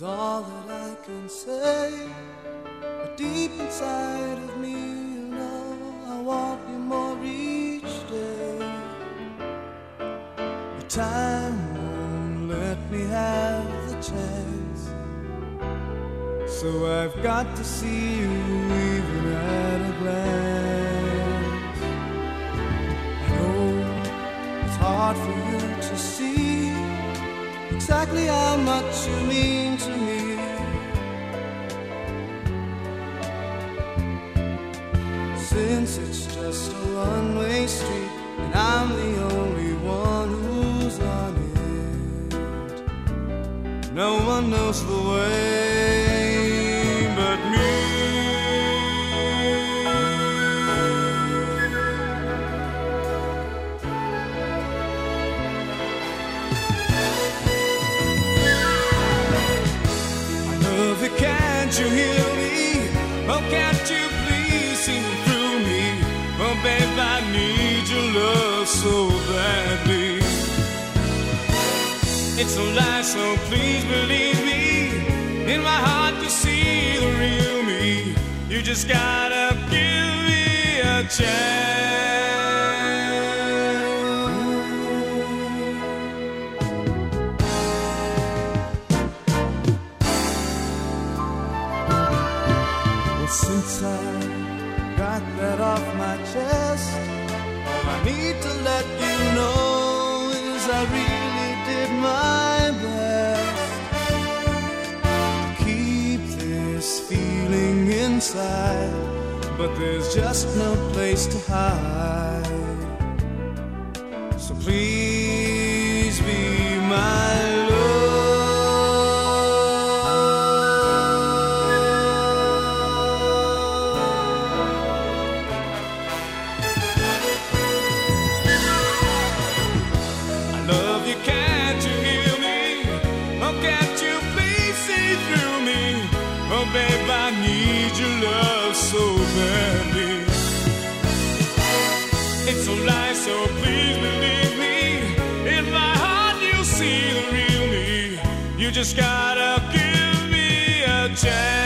all that I can say. But deep inside of me, you know, I want you more each day. But time won't let me have the chance. So I've got to see you even at a glance. I know it's hard for you to see exactly how much you mean to me. Since it's just a one-way street and I'm the only one who's on it, no one knows the way see through me? Oh, babe, I need your love so badly. It's a lie, so please believe me. In my heart, you see the real me. You just gotta give me a chance. Well, since I got that off my chest, all I need to let you know is I really did my best keep this feeling inside, but there's just no place to hide. So please Babe, I need your love so badly. It's a lie, so please believe me. In my heart, you see the real me. You just gotta give me a chance.